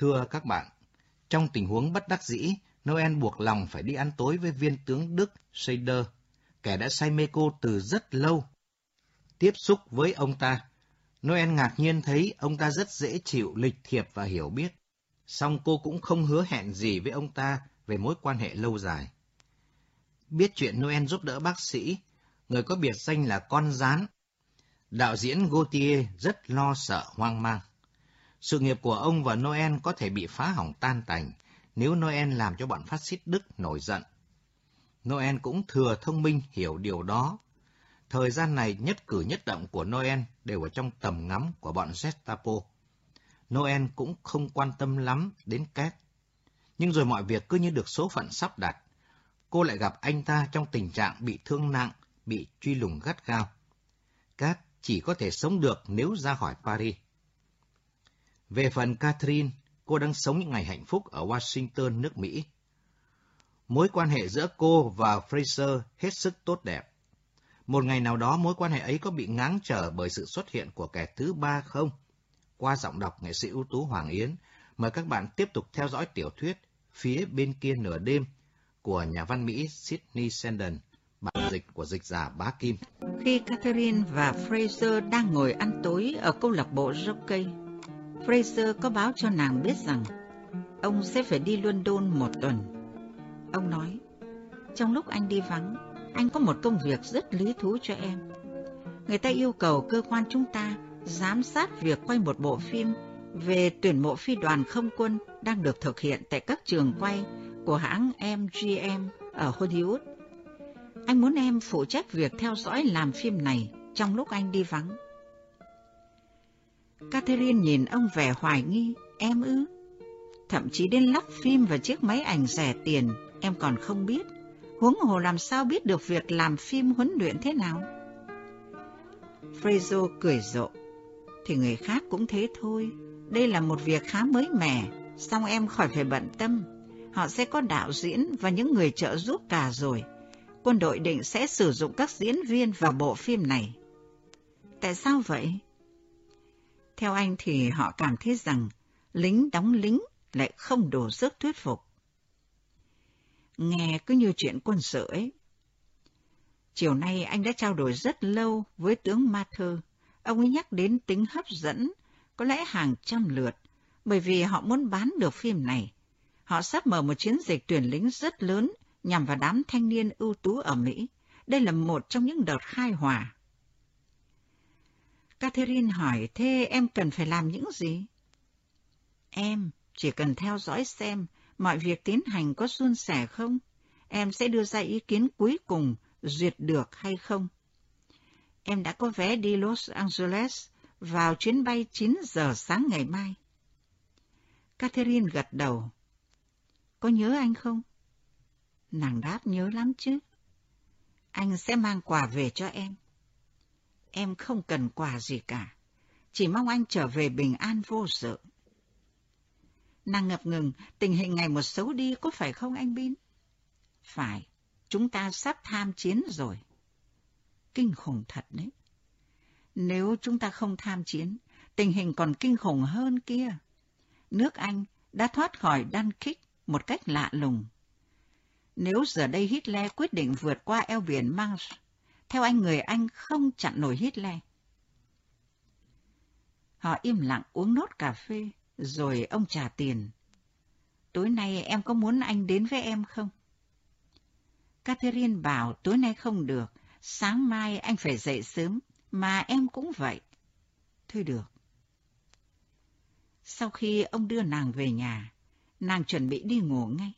Thưa các bạn, trong tình huống bất đắc dĩ, Noel buộc lòng phải đi ăn tối với viên tướng Đức Seder, kẻ đã say mê cô từ rất lâu. Tiếp xúc với ông ta, Noel ngạc nhiên thấy ông ta rất dễ chịu, lịch thiệp và hiểu biết. Song cô cũng không hứa hẹn gì với ông ta về mối quan hệ lâu dài. Biết chuyện Noel giúp đỡ bác sĩ, người có biệt danh là con rán, đạo diễn Gautier rất lo sợ hoang mang. Sự nghiệp của ông và Noel có thể bị phá hỏng tan tành nếu Noel làm cho bọn phát xít Đức nổi giận. Noel cũng thừa thông minh hiểu điều đó. Thời gian này nhất cử nhất động của Noel đều ở trong tầm ngắm của bọn Gestapo. Noel cũng không quan tâm lắm đến Kate. Nhưng rồi mọi việc cứ như được số phận sắp đặt. Cô lại gặp anh ta trong tình trạng bị thương nặng, bị truy lùng gắt gao. Kate chỉ có thể sống được nếu ra khỏi Paris. Về phần Catherine, cô đang sống những ngày hạnh phúc ở Washington, nước Mỹ. Mối quan hệ giữa cô và Fraser hết sức tốt đẹp. Một ngày nào đó mối quan hệ ấy có bị ngáng trở bởi sự xuất hiện của kẻ thứ ba không? Qua giọng đọc nghệ sĩ ưu tú Hoàng Yến, mời các bạn tiếp tục theo dõi tiểu thuyết Phía bên kia nửa đêm của nhà văn Mỹ Sydney Sheldon, bản dịch của dịch giả Bá Kim. Khi Catherine và Fraser đang ngồi ăn tối ở câu lạc bộ Jockey, Fraser có báo cho nàng biết rằng ông sẽ phải đi London một tuần. Ông nói, trong lúc anh đi vắng, anh có một công việc rất lý thú cho em. Người ta yêu cầu cơ quan chúng ta giám sát việc quay một bộ phim về tuyển mộ phi đoàn không quân đang được thực hiện tại các trường quay của hãng MGM ở Hollywood. Anh muốn em phụ trách việc theo dõi làm phim này trong lúc anh đi vắng. Catherine nhìn ông vẻ hoài nghi, em ư? Thậm chí đến lắp phim và chiếc máy ảnh rẻ tiền, em còn không biết. Huống hồ làm sao biết được việc làm phim huấn luyện thế nào? Fraser cười rộ. Thì người khác cũng thế thôi. Đây là một việc khá mới mẻ, song em khỏi phải bận tâm. Họ sẽ có đạo diễn và những người trợ giúp cả rồi. Quân đội định sẽ sử dụng các diễn viên vào bộ phim này. Tại sao vậy? Theo anh thì họ cảm thấy rằng lính đóng lính lại không đủ sức thuyết phục. Nghe cứ như chuyện quân sự ấy. Chiều nay anh đã trao đổi rất lâu với tướng Ma Thơ. Ông ấy nhắc đến tính hấp dẫn, có lẽ hàng trăm lượt, bởi vì họ muốn bán được phim này. Họ sắp mở một chiến dịch tuyển lính rất lớn nhằm vào đám thanh niên ưu tú ở Mỹ. Đây là một trong những đợt khai hỏa. Catherine hỏi, thế em cần phải làm những gì? Em chỉ cần theo dõi xem mọi việc tiến hành có suôn sẻ không. Em sẽ đưa ra ý kiến cuối cùng, duyệt được hay không. Em đã có vé đi Los Angeles vào chuyến bay 9 giờ sáng ngày mai. Catherine gật đầu. Có nhớ anh không? Nàng đáp nhớ lắm chứ. Anh sẽ mang quà về cho em. Em không cần quà gì cả. Chỉ mong anh trở về bình an vô sự. Nàng ngập ngừng, tình hình ngày một xấu đi có phải không anh Bin? Phải, chúng ta sắp tham chiến rồi. Kinh khủng thật đấy. Nếu chúng ta không tham chiến, tình hình còn kinh khủng hơn kia. Nước Anh đã thoát khỏi đan kích một cách lạ lùng. Nếu giờ đây Hitler quyết định vượt qua eo biển Manche, theo anh người Anh không chặn nổi Hitler. Họ im lặng uống nốt cà phê, rồi ông trả tiền. Tối nay em có muốn anh đến với em không? Catherine bảo tối nay không được, sáng mai anh phải dậy sớm, mà em cũng vậy. Thôi được. Sau khi ông đưa nàng về nhà, nàng chuẩn bị đi ngủ ngay.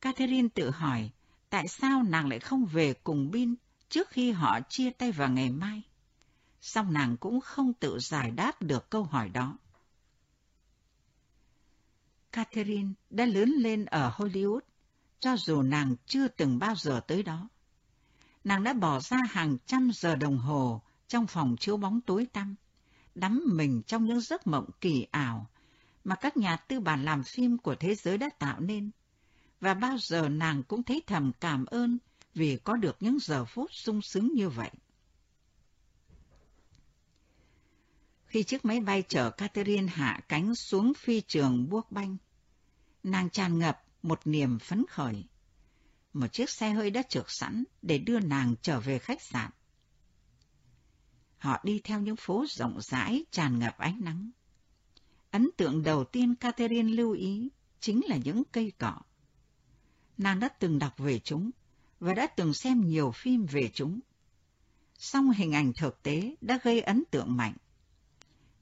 Catherine tự hỏi tại sao nàng lại không về cùng Bin trước khi họ chia tay vào ngày mai. Song nàng cũng không tự giải đáp được câu hỏi đó. Catherine đã lớn lên ở Hollywood, cho dù nàng chưa từng bao giờ tới đó. Nàng đã bỏ ra hàng trăm giờ đồng hồ trong phòng chiếu bóng tối tăm, đắm mình trong những giấc mộng kỳ ảo mà các nhà tư bản làm phim của thế giới đã tạo nên. Và bao giờ nàng cũng thấy thầm cảm ơn vì có được những giờ phút sung sướng như vậy. Khi chiếc máy bay chở Catherine hạ cánh xuống phi trường buốc banh, nàng tràn ngập một niềm phấn khởi. Một chiếc xe hơi đã trượt sẵn để đưa nàng trở về khách sạn. Họ đi theo những phố rộng rãi tràn ngập ánh nắng. Ấn tượng đầu tiên Catherine lưu ý chính là những cây cỏ. Nàng đã từng đọc về chúng và đã từng xem nhiều phim về chúng. Song hình ảnh thực tế đã gây ấn tượng mạnh.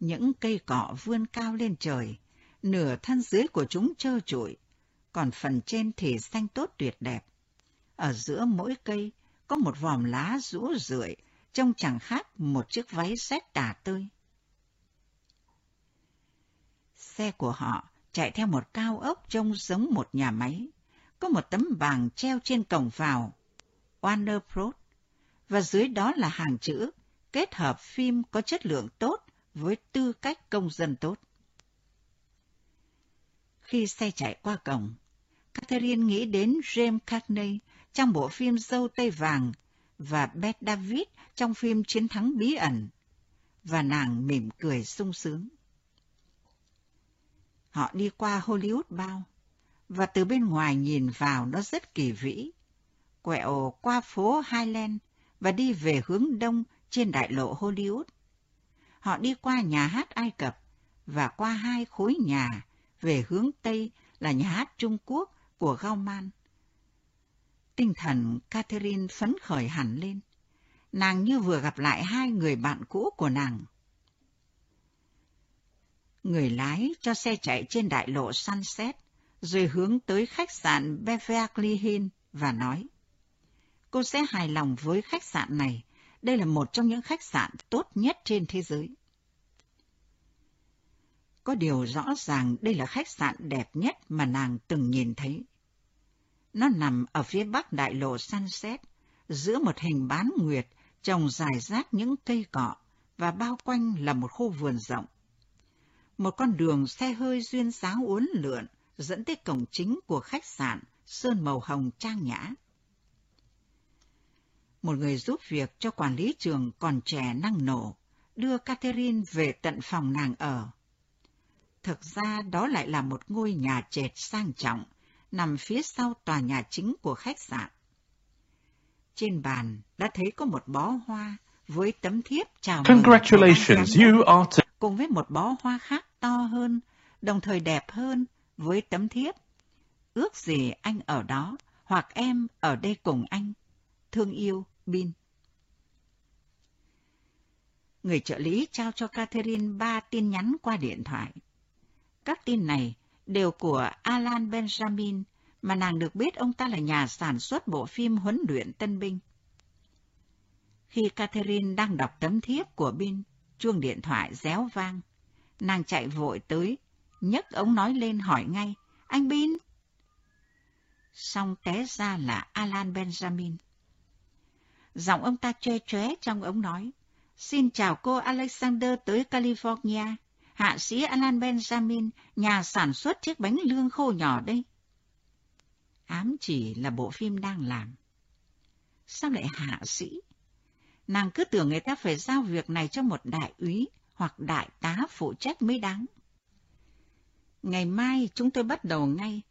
Những cây cọ vươn cao lên trời, nửa thân dưới của chúng trơ trụi, còn phần trên thì xanh tốt tuyệt đẹp. Ở giữa mỗi cây có một vòm lá rũ rượi, trông chẳng khác một chiếc váy rét tả tươi. Xe của họ chạy theo một cao ốc trông giống một nhà máy. Có một tấm bảng treo trên cổng vào, Warner Bros. Và dưới đó là hàng chữ kết hợp phim có chất lượng tốt với tư cách công dân tốt. Khi xe chạy qua cổng, Catherine nghĩ đến James Cagney trong bộ phim Dâu Tây Vàng và Beth David trong phim Chiến thắng bí ẩn, và nàng mỉm cười sung sướng. Họ đi qua Hollywood bao, và từ bên ngoài nhìn vào nó rất kỳ vĩ. Quẹo qua phố Highland và đi về hướng đông trên đại lộ Hollywood. Họ đi qua nhà hát Ai Cập và qua hai khối nhà về hướng tây là nhà hát Trung Quốc của Gauman. Tinh thần Catherine phấn khởi hẳn lên. Nàng như vừa gặp lại hai người bạn cũ của nàng. Người lái cho xe chạy trên đại lộ Sunset, rồi hướng tới khách sạn Beverly Hills và nói. Cô sẽ hài lòng với khách sạn này. Đây là một trong những khách sạn tốt nhất trên thế giới. Có điều rõ ràng đây là khách sạn đẹp nhất mà nàng từng nhìn thấy. Nó nằm ở phía bắc đại lộ Sunset, giữa một hình bán nguyệt trồng dài rác những cây cọ và bao quanh là một khu vườn rộng. Một con đường xe hơi duyên dáng uốn lượn dẫn tới cổng chính của khách sạn sơn màu hồng trang nhã. Một người giúp việc cho quản lý trường còn trẻ năng nổ, đưa Catherine về tận phòng nàng ở. Thực ra đó lại là một ngôi nhà trệt sang trọng, nằm phía sau tòa nhà chính của khách sạn. Trên bàn đã thấy có một bó hoa với tấm thiếp chào mừng. Congratulations, you are cùng với một bó hoa khác to hơn, đồng thời đẹp hơn với tấm thiếp. Ước gì anh ở đó, hoặc em ở đây cùng anh. Thương yêu, Bin. Người trợ lý trao cho Catherine ba tin nhắn qua điện thoại. Các tin này đều của Alan Benjamin, mà nàng được biết ông ta là nhà sản xuất bộ phim huấn luyện tân binh. Khi Catherine đang đọc tấm thiếp của Bin, chuông điện thoại réo vang. Nàng chạy vội tới, nhấc ống nói lên hỏi ngay, anh Bin? Xong té ra là Alan Benjamin. Giọng ông ta chê chóe trong ống nói, xin chào cô Alexander tới California hạ sĩ Alan Benjamin, nhà sản xuất chiếc bánh lương khô nhỏ đây. Ám chỉ là bộ phim đang làm. Sao lại hạ sĩ? Nàng cứ tưởng người ta phải giao việc này cho một đại úy hoặc đại tá phụ trách mới đáng. Ngày mai chúng tôi bắt đầu ngay.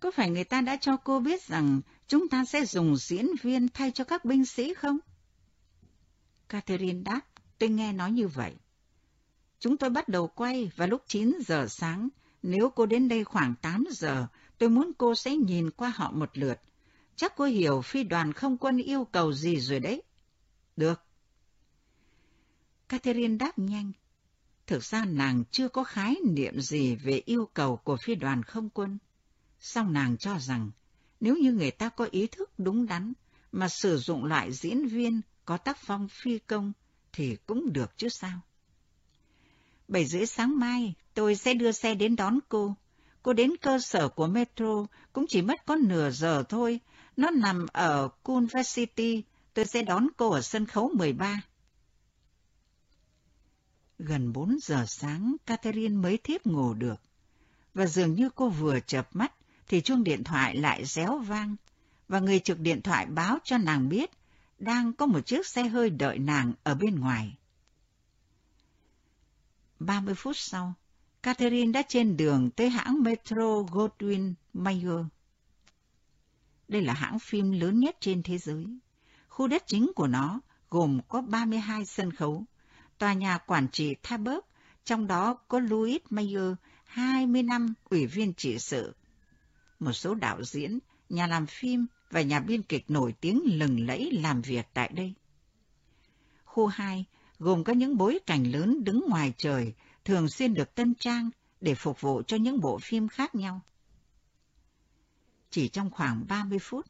Có phải người ta đã cho cô biết rằng chúng ta sẽ dùng diễn viên thay cho các binh sĩ không? Catherine đáp, tôi nghe nói như vậy. Chúng tôi bắt đầu quay vào lúc 9 giờ sáng. Nếu cô đến đây khoảng 8 giờ, tôi muốn cô sẽ nhìn qua họ một lượt. Chắc cô hiểu phi đoàn không quân yêu cầu gì rồi đấy. Được. Catherine đáp nhanh. Thực ra nàng chưa có khái niệm gì về yêu cầu của phi đoàn không quân. Song nàng cho rằng, nếu như người ta có ý thức đúng đắn, mà sử dụng loại diễn viên có tác phong phi công, thì cũng được chứ sao. Bảy rưỡi sáng mai, tôi sẽ đưa xe đến đón cô. Cô đến cơ sở của Metro cũng chỉ mất có nửa giờ thôi. Nó nằm ở Culver City. Tôi sẽ đón cô ở sân khấu 13. Gần 4 giờ sáng, Catherine mới thiếp ngủ được. Và dường như cô vừa chợp mắt, thì chuông điện thoại lại réo vang. Và người trực điện thoại báo cho nàng biết, đang có một chiếc xe hơi đợi nàng ở bên ngoài. 30 phút sau, Catherine đã trên đường tới hãng metro Goldwyn Mayer. Đây là hãng phim lớn nhất trên thế giới. Khu đất chính của nó gồm có 32 sân khấu. Tòa nhà quản trị Thabert, trong đó có Louis Mayer, 20 năm ủy viên trị sự. Một số đạo diễn, nhà làm phim và nhà biên kịch nổi tiếng lừng lẫy làm việc tại đây. Khu 2 gồm có những bối cảnh lớn đứng ngoài trời, thường xuyên được tân trang để phục vụ cho những bộ phim khác nhau. Chỉ trong khoảng 30 phút,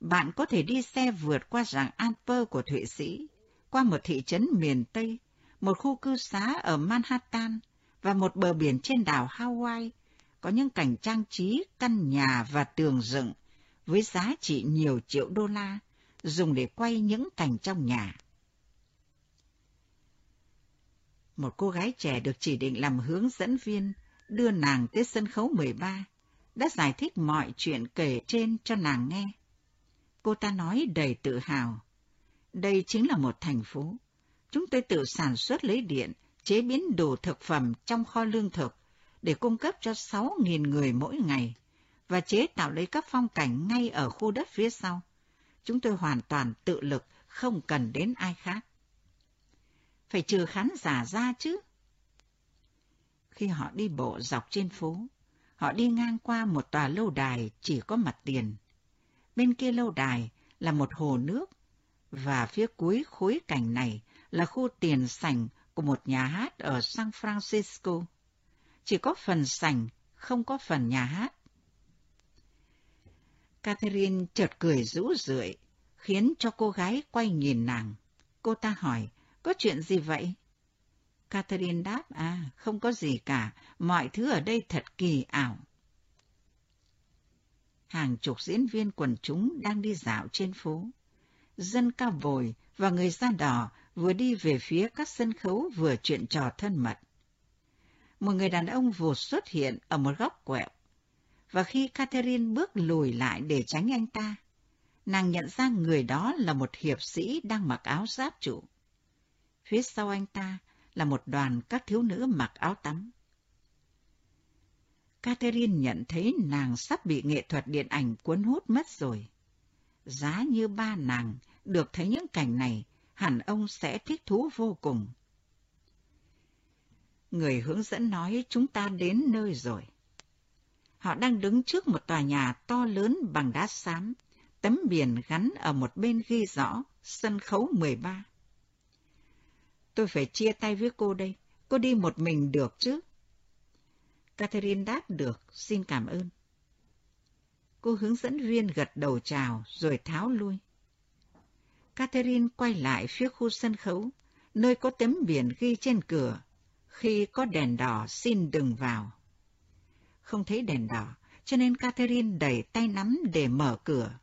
bạn có thể đi xe vượt qua rạng Alper của Thụy Sĩ, qua một thị trấn miền Tây, một khu cư xá ở Manhattan và một bờ biển trên đảo Hawaii, có những cảnh trang trí căn nhà và tường dựng với giá trị nhiều triệu đô la, dùng để quay những cảnh trong nhà. Một cô gái trẻ được chỉ định làm hướng dẫn viên, đưa nàng tới sân khấu 13, đã giải thích mọi chuyện kể trên cho nàng nghe. Cô ta nói đầy tự hào. Đây chính là một thành phố. Chúng tôi tự sản xuất lấy điện, chế biến đồ thực phẩm trong kho lương thực để cung cấp cho 6.000 người mỗi ngày và chế tạo lấy các phong cảnh ngay ở khu đất phía sau. Chúng tôi hoàn toàn tự lực, không cần đến ai khác. Phải trừ khán giả ra chứ. Khi họ đi bộ dọc trên phố, họ đi ngang qua một tòa lâu đài chỉ có mặt tiền. Bên kia lâu đài là một hồ nước, và phía cuối khối cảnh này là khu tiền sảnh của một nhà hát ở San Francisco. Chỉ có phần sảnh, không có phần nhà hát. Catherine chợt cười rũ rượi, khiến cho cô gái quay nhìn nàng. Cô ta hỏi, có chuyện gì vậy? Catherine đáp, à, không có gì cả, mọi thứ ở đây thật kỳ ảo. Hàng chục diễn viên quần chúng đang đi dạo trên phố. Dân cao bồi và người da đỏ vừa đi về phía các sân khấu vừa chuyện trò thân mật. Một người đàn ông vụt xuất hiện ở một góc quẹo, và khi Catherine bước lùi lại để tránh anh ta, nàng nhận ra người đó là một hiệp sĩ đang mặc áo giáp trụ. Phía sau anh ta là một đoàn các thiếu nữ mặc áo tắm. Catherine nhận thấy nàng sắp bị nghệ thuật điện ảnh cuốn hút mất rồi. Giá như ba nàng được thấy những cảnh này, hẳn ông sẽ thích thú vô cùng. Người hướng dẫn nói chúng ta đến nơi rồi. Họ đang đứng trước một tòa nhà to lớn bằng đá xám, tấm biển gắn ở một bên ghi rõ sân khấu 13. Tôi phải chia tay với cô đây, cô đi một mình được chứ? Catherine đáp được, xin cảm ơn. Cô hướng dẫn viên gật đầu chào rồi tháo lui. Catherine quay lại phía khu sân khấu, nơi có tấm biển ghi trên cửa, khi có đèn đỏ xin đừng vào. Không thấy đèn đỏ, cho nên Catherine đẩy tay nắm để mở cửa.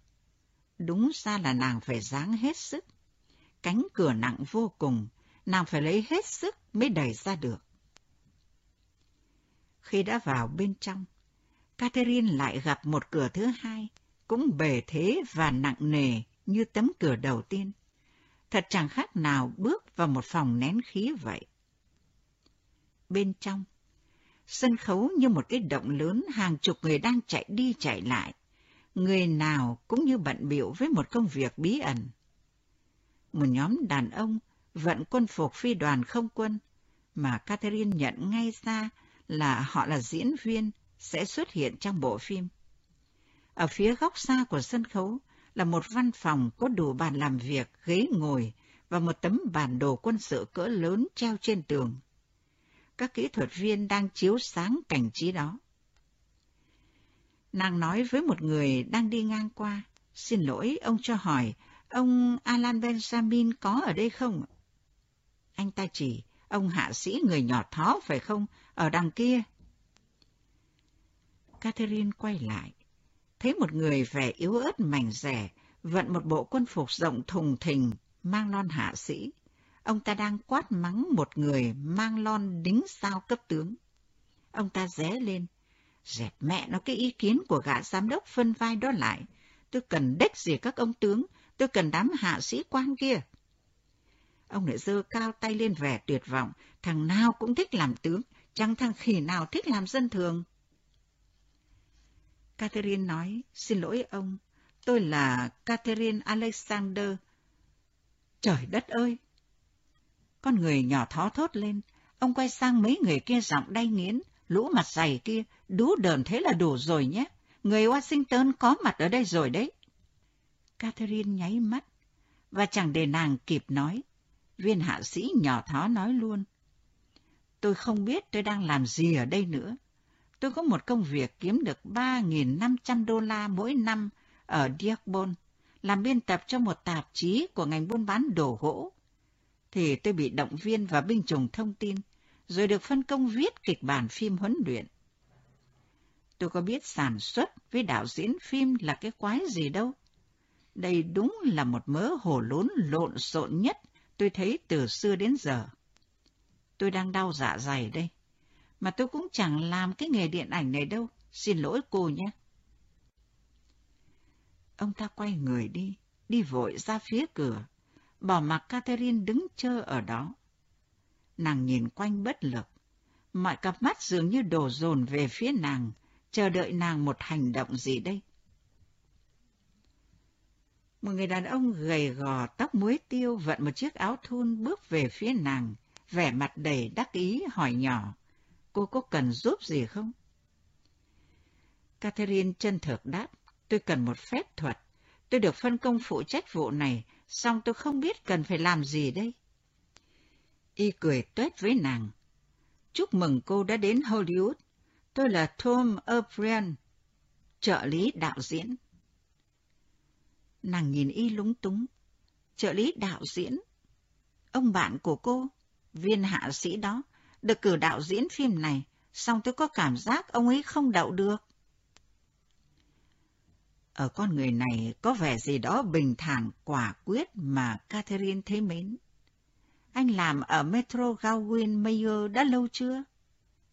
Đúng ra là nàng phải dáng hết sức. Cánh cửa nặng vô cùng, nàng phải lấy hết sức mới đẩy ra được. Khi đã vào bên trong, Catherine lại gặp một cửa thứ hai, cũng bề thế và nặng nề như tấm cửa đầu tiên. Thật chẳng khác nào bước vào một phòng nén khí vậy. Bên trong, sân khấu như một cái động lớn hàng chục người đang chạy đi chạy lại. Người nào cũng như bận biểu với một công việc bí ẩn. Một nhóm đàn ông vận quân phục phi đoàn không quân mà Catherine nhận ngay ra là họ là diễn viên sẽ xuất hiện trong bộ phim. Ở phía góc xa của sân khấu là một văn phòng có đủ bàn làm việc, ghế ngồi và một tấm bản đồ quân sự cỡ lớn treo trên tường. Các kỹ thuật viên đang chiếu sáng cảnh trí đó. Nàng nói với một người đang đi ngang qua, xin lỗi ông cho hỏi, ông Alan Benjamin có ở đây không? Anh ta chỉ, ông hạ sĩ người nhỏ thó phải không, ở đằng kia. Catherine quay lại, thấy một người vẻ yếu ớt mảnh rẻ, vận một bộ quân phục rộng thùng thình, mang lon hạ sĩ. Ông ta đang quát mắng một người mang lon đính sao cấp tướng. Ông ta ré lên, dẹp mẹ nó cái ý kiến của gã giám đốc phân vai đó lại. Tôi cần đếch gì các ông tướng, tôi cần đám hạ sĩ quan kia. Ông lại giơ cao tay lên vẻ tuyệt vọng. Thằng nào cũng thích làm tướng, chẳng thằng khỉ nào thích làm dân thường. Catherine nói, xin lỗi ông, tôi là Catherine Alexander. Trời đất ơi! Con người nhỏ thó thốt lên, ông quay sang mấy người kia giọng đay nghiến, lũ mặt dày kia, đú đờn thế là đủ rồi nhé. Người Washington có mặt ở đây rồi đấy. Catherine nháy mắt, và chẳng để nàng kịp nói. Viên hạ sĩ nhỏ thó nói luôn. Tôi không biết tôi đang làm gì ở đây nữa. Tôi có một công việc kiếm được 3.500 đô la mỗi năm ở Dearborn, làm biên tập cho một tạp chí của ngành buôn bán đồ gỗ. Thì tôi bị động viên và binh chủng thông tin, rồi được phân công viết kịch bản phim huấn luyện. Tôi có biết sản xuất với đạo diễn phim là cái quái gì đâu. Đây đúng là một mớ hồ lốn lộn xộn nhất tôi thấy từ xưa đến giờ. Tôi đang đau dạ dày đây, mà tôi cũng chẳng làm cái nghề điện ảnh này đâu, xin lỗi cô nhé. Ông ta quay người đi, đi vội ra phía cửa, bỏ mặc Catherine đứng chờ ở đó. Nàng nhìn quanh bất lực, mọi cặp mắt dường như đổ dồn về phía nàng, chờ đợi nàng một hành động gì đây. Một người đàn ông gầy gò, tóc muối tiêu, vận một chiếc áo thun bước về phía nàng, vẻ mặt đầy đắc ý hỏi nhỏ, cô có cần giúp gì không? Catherine chân thực đáp, tôi cần một phép thuật. Tôi được phân công phụ trách vụ này, song tôi không biết cần phải làm gì đây. Y cười tuét với nàng. Chúc mừng cô đã đến Hollywood. Tôi là Tom O'Brien, trợ lý đạo diễn. Nàng nhìn y lúng túng. Trợ lý đạo diễn. Ông bạn của cô, viên hạ sĩ đó, được cử đạo diễn phim này, song tôi có cảm giác ông ấy không đậu được. Ở con người này có vẻ gì đó bình thản quả quyết mà Catherine thấy mến. Anh làm ở Metro Goldwyn Mayer đã lâu chưa?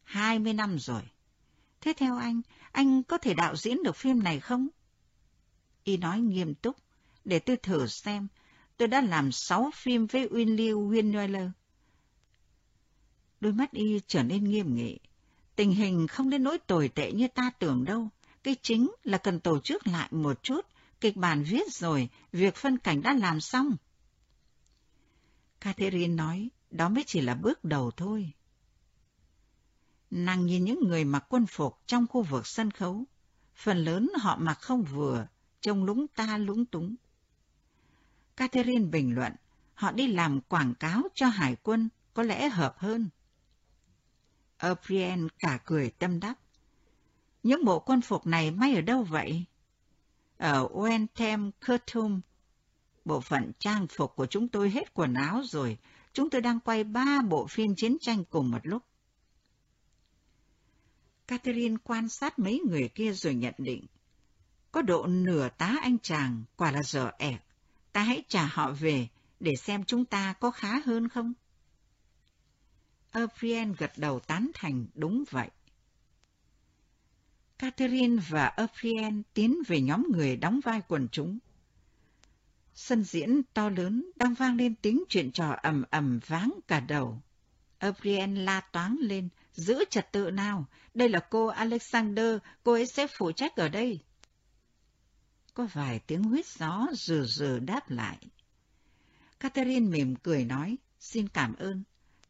Hai mươi năm rồi. Thế theo anh, anh có thể đạo diễn được phim này không? Y nói nghiêm túc, để tôi thử xem. Tôi đã làm sáu phim với William Winweller. Đôi mắt Y trở nên nghiêm nghị. Tình hình không đến nỗi tồi tệ như ta tưởng đâu. Cái chính là cần tổ chức lại một chút. Kịch bản viết rồi, việc phân cảnh đã làm xong. Catherine nói, đó mới chỉ là bước đầu thôi. Nàng nhìn những người mặc quân phục trong khu vực sân khấu. Phần lớn họ mặc không vừa, trông lúng ta lúng túng. Catherine bình luận, họ đi làm quảng cáo cho hải quân, có lẽ hợp hơn. O'Brien cả cười tâm đắc. Những bộ quân phục này may ở đâu vậy? Ở Wentem Khartoum. Bộ phận trang phục của chúng tôi hết quần áo rồi. Chúng tôi đang quay ba bộ phim chiến tranh cùng một lúc. Catherine quan sát mấy người kia rồi nhận định. Có độ nửa tá anh chàng, quả là dở ẻ. Ta hãy trả họ về để xem chúng ta có khá hơn không? Avrien gật đầu tán thành đúng vậy. Catherine và Avrien tiến về nhóm người đóng vai quần chúng. Sân diễn to lớn đang vang lên tiếng chuyện trò ầm ầm váng cả đầu. Avrien la toáng lên, giữ trật tự nào, đây là cô Alexander, cô ấy sẽ phụ trách ở đây. Có vài tiếng huyết gió rừ rừ đáp lại. Catherine mỉm cười nói, xin cảm ơn.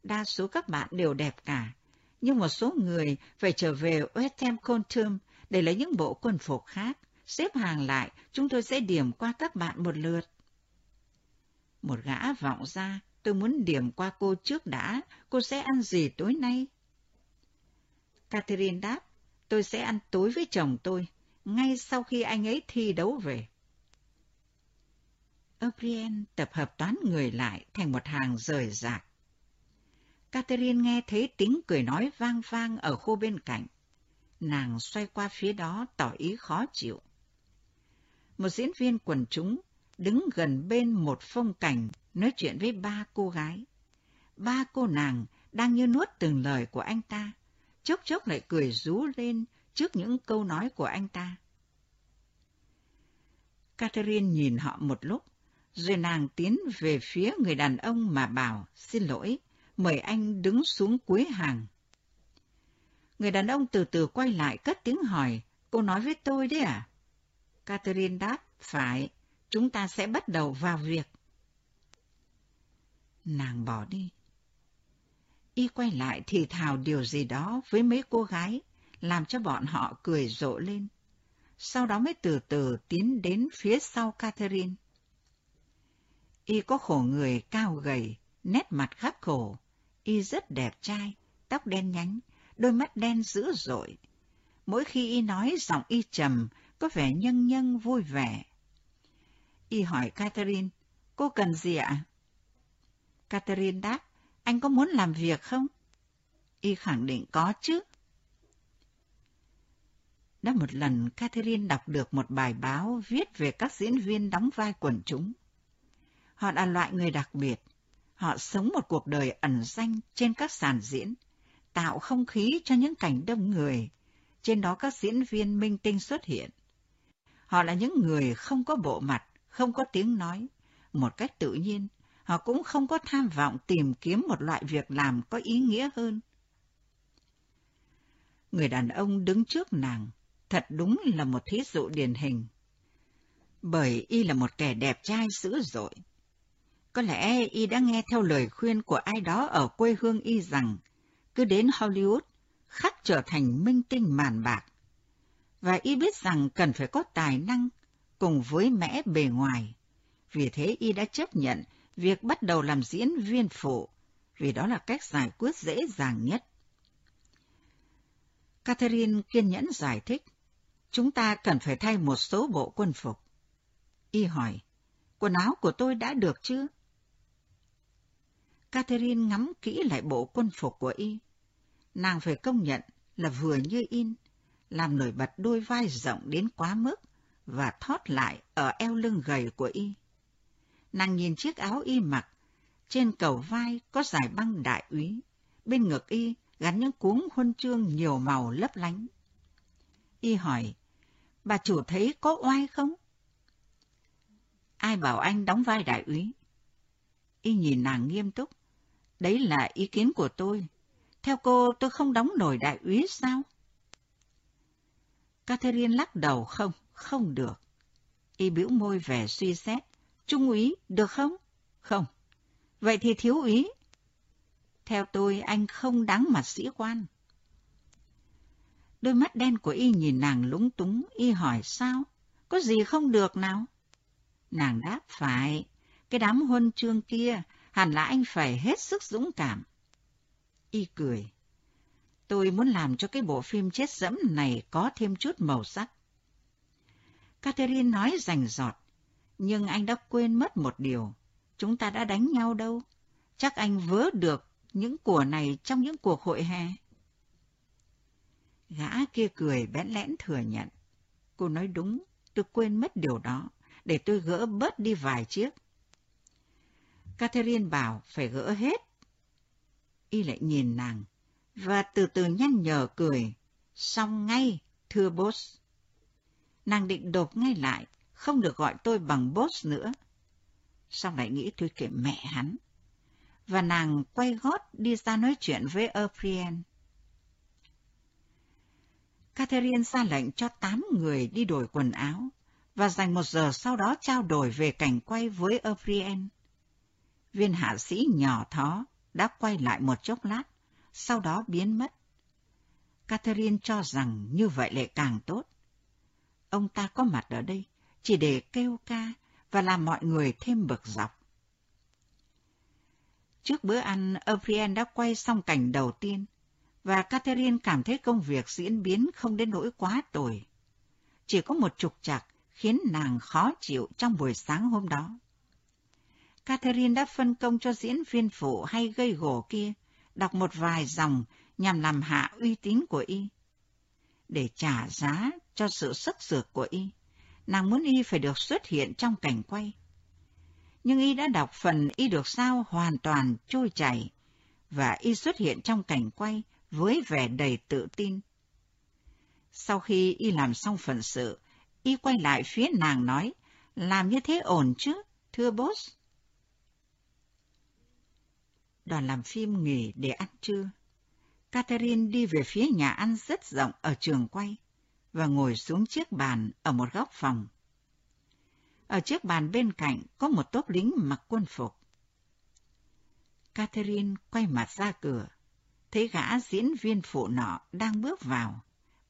Đa số các bạn đều đẹp cả, nhưng một số người phải trở về Westham Contum để lấy những bộ quân phục khác. Xếp hàng lại, chúng tôi sẽ điểm qua các bạn một lượt. Một gã vọng ra, tôi muốn điểm qua cô trước đã, cô sẽ ăn gì tối nay? Catherine đáp, tôi sẽ ăn tối với chồng tôi, ngay sau khi anh ấy thi đấu về. O'Brien tập hợp toán người lại thành một hàng rời rạc. Catherine nghe thấy tiếng cười nói vang vang ở khu bên cạnh. Nàng xoay qua phía đó tỏ ý khó chịu. Một diễn viên quần chúng đứng gần bên một phong cảnh nói chuyện với ba cô gái. Ba cô nàng đang như nuốt từng lời của anh ta, chốc chốc lại cười rú lên trước những câu nói của anh ta. Catherine nhìn họ một lúc, Rồi nàng tiến về phía người đàn ông mà bảo, xin lỗi, mời anh đứng xuống cuối hàng. Người đàn ông từ từ quay lại cất tiếng hỏi, cô nói với tôi đấy à? Catherine đáp, phải, chúng ta sẽ bắt đầu vào việc. Nàng bỏ đi. Y quay lại thì thào điều gì đó với mấy cô gái, làm cho bọn họ cười rộ lên. Sau đó mới từ từ tiến đến phía sau Catherine. Y có khổ người cao gầy, nét mặt khắc khổ. Y rất đẹp trai, tóc đen nhánh, đôi mắt đen dữ dội. Mỗi khi Y nói giọng Y trầm, có vẻ nhân nhân vui vẻ. Y hỏi Catherine, cô cần gì ạ? Catherine đáp, anh có muốn làm việc không? Y khẳng định có chứ. Đã một lần Catherine đọc được một bài báo viết về các diễn viên đóng vai quần chúng. Họ là loại người đặc biệt. Họ sống một cuộc đời ẩn danh trên các sàn diễn, tạo không khí cho những cảnh đông người. Trên đó các diễn viên minh tinh xuất hiện. Họ là những người không có bộ mặt, không có tiếng nói. Một cách tự nhiên, họ cũng không có tham vọng tìm kiếm một loại việc làm có ý nghĩa hơn. Người đàn ông đứng trước nàng, thật đúng là một thí dụ điển hình. Bởi y là một kẻ đẹp trai dữ dội. Có lẽ y đã nghe theo lời khuyên của ai đó ở quê hương y rằng cứ đến Hollywood khắc trở thành minh tinh màn bạc. Và y biết rằng cần phải có tài năng cùng với mẽ bề ngoài. Vì thế y đã chấp nhận việc bắt đầu làm diễn viên phụ, vì đó là cách giải quyết dễ dàng nhất. Catherine kiên nhẫn giải thích, chúng ta cần phải thay một số bộ quân phục. Y hỏi, quần áo của tôi đã được chưa? Catherine ngắm kỹ lại bộ quân phục của y. Nàng phải công nhận là vừa như in, làm nổi bật đôi vai rộng đến quá mức và thót lại ở eo lưng gầy của y. Nàng nhìn chiếc áo y mặc, trên cầu vai có giải băng đại úy, bên ngực y gắn những cuống huân chương nhiều màu lấp lánh. Y hỏi, bà chủ thấy có oai không? Ai bảo anh đóng vai đại úy? Y nhìn nàng nghiêm túc. Đấy là ý kiến của tôi. Theo cô, tôi không đóng nổi đại úy sao? Catherine lắc đầu không, không được. Y biểu môi vẻ suy xét. Trung úy, được không? Không. Vậy thì thiếu úy. Theo tôi, anh không đáng mặt sĩ quan. Đôi mắt đen của y nhìn nàng lúng túng, y hỏi sao? Có gì không được nào? Nàng đáp phải, cái đám huân chương kia hẳn là anh phải hết sức dũng cảm. Y cười. Tôi muốn làm cho cái bộ phim chết dẫm này có thêm chút màu sắc. Catherine nói rành giọt, nhưng anh đã quên mất một điều. Chúng ta đã đánh nhau đâu. Chắc anh vớ được những của này trong những cuộc hội hè. Gã kia cười bẽn lẽn thừa nhận. Cô nói đúng, tôi quên mất điều đó, để tôi gỡ bớt đi vài chiếc. Catherine bảo phải gỡ hết. Y lại nhìn nàng, và từ từ nhăn nhở cười. Xong ngay, thưa boss. Nàng định đột ngay lại, không được gọi tôi bằng boss nữa. Xong lại nghĩ tôi kệ mẹ hắn. Và nàng quay gót đi ra nói chuyện với Aprien. Catherine ra lệnh cho tám người đi đổi quần áo và dành một giờ sau đó trao đổi về cảnh quay với Aprien. Viên hạ sĩ nhỏ thó đã quay lại một chốc lát, sau đó biến mất. Catherine cho rằng như vậy lại càng tốt. Ông ta có mặt ở đây chỉ để kêu ca và làm mọi người thêm bực dọc. Trước bữa ăn, O'Brien đã quay xong cảnh đầu tiên, và Catherine cảm thấy công việc diễn biến không đến nỗi quá tồi. Chỉ có một trục trặc khiến nàng khó chịu trong buổi sáng hôm đó. Catherine đã phân công cho diễn viên phụ hay gây gổ kia đọc một vài dòng nhằm làm hạ uy tín của y. Để trả giá cho sự sức dược của y, nàng muốn y phải được xuất hiện trong cảnh quay. Nhưng y đã đọc phần y được sao hoàn toàn trôi chảy, và y xuất hiện trong cảnh quay với vẻ đầy tự tin. Sau khi y làm xong phần sự, y quay lại phía nàng nói, làm như thế ổn chứ, Thưa boss. Đoàn làm phim nghỉ để ăn trưa. Catherine đi về phía nhà ăn rất rộng ở trường quay và ngồi xuống chiếc bàn ở một góc phòng. Ở chiếc bàn bên cạnh có một tốp lính mặc quân phục. Catherine quay mặt ra cửa, thấy gã diễn viên phụ nọ đang bước vào,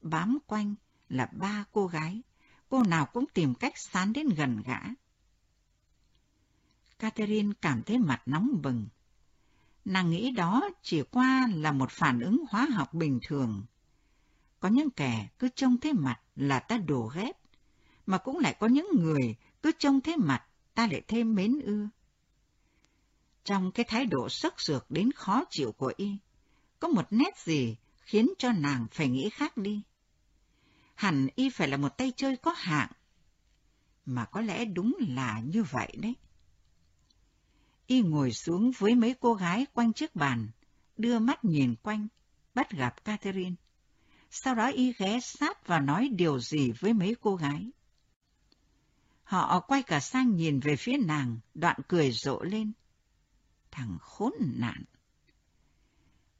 bám quanh là ba cô gái, cô nào cũng tìm cách sán đến gần gã. Catherine cảm thấy mặt nóng bừng. Nàng nghĩ đó chỉ qua là một phản ứng hóa học bình thường. Có những kẻ cứ trông thấy mặt là ta đổ ghét, mà cũng lại có những người cứ trông thấy mặt ta lại thêm mến ưa. Trong cái thái độ sức sược đến khó chịu của y, có một nét gì khiến cho nàng phải nghĩ khác đi. Hẳn y phải là một tay chơi có hạng. Mà có lẽ đúng là như vậy đấy. Y ngồi xuống với mấy cô gái quanh chiếc bàn, đưa mắt nhìn quanh, bắt gặp Catherine. Sau đó y ghé sát và nói điều gì với mấy cô gái. Họ quay cả sang nhìn về phía nàng, đoạn cười rộ lên. Thằng khốn nạn!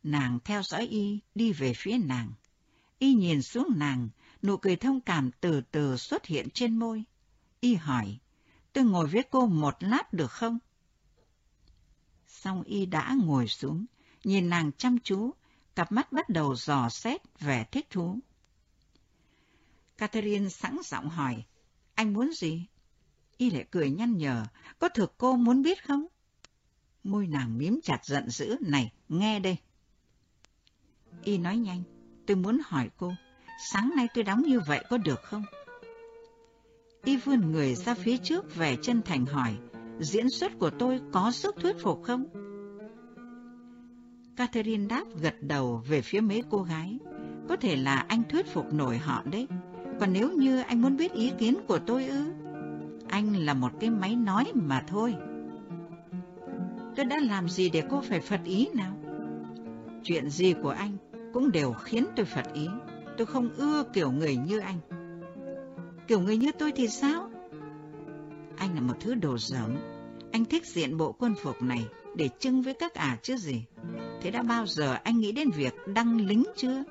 Nàng theo dõi y, đi về phía nàng. Y nhìn xuống nàng, nụ cười thông cảm từ từ xuất hiện trên môi. Y hỏi, tôi ngồi với cô một lát được không? Xong y đã ngồi xuống, nhìn nàng chăm chú, cặp mắt bắt đầu dò xét vẻ thích thú. Catherine sẵn giọng hỏi, anh muốn gì? Y lại cười nhăn nhở, có thực cô muốn biết không? Môi nàng miếm chặt giận dữ, này, nghe đây. Y nói nhanh, tôi muốn hỏi cô, sáng nay tôi đóng như vậy có được không? Y vươn người ra phía trước vẻ chân thành hỏi, diễn xuất của tôi có sức thuyết phục không? Catherine đáp gật đầu về phía mấy cô gái. Có thể là anh thuyết phục nổi họ đấy. Còn nếu như anh muốn biết ý kiến của tôi ư? Anh là một cái máy nói mà thôi. Tôi đã làm gì để cô phải phật ý nào? Chuyện gì của anh cũng đều khiến tôi phật ý. Tôi không ưa kiểu người như anh. Kiểu người như tôi thì sao? Anh là một thứ đồ rỗng. Anh thích diện bộ quân phục này để trưng với các ả chứ gì. Thế đã bao giờ anh nghĩ đến việc đăng lính chưa?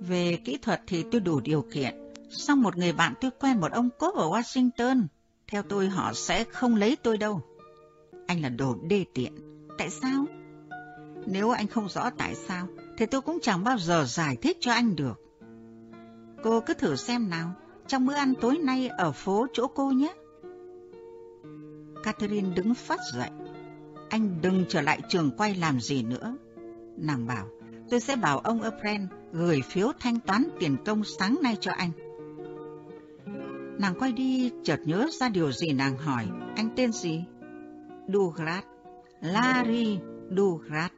Về kỹ thuật thì tôi đủ điều kiện. Xong một người bạn tôi quen một ông cốp ở Washington. Theo tôi họ sẽ không lấy tôi đâu. Anh là đồ đê tiện. Tại sao? Nếu anh không rõ tại sao, thì tôi cũng chẳng bao giờ giải thích cho anh được. Cô cứ thử xem nào, trong bữa ăn tối nay ở phố chỗ cô nhé. Catherine đứng phát dậy. Anh đừng trở lại trường quay làm gì nữa. Nàng bảo, tôi sẽ bảo ông Apren gửi phiếu thanh toán tiền công sáng nay cho anh. Nàng quay đi, chợt nhớ ra điều gì nàng hỏi, anh tên gì? Douglas, Larry Douglas.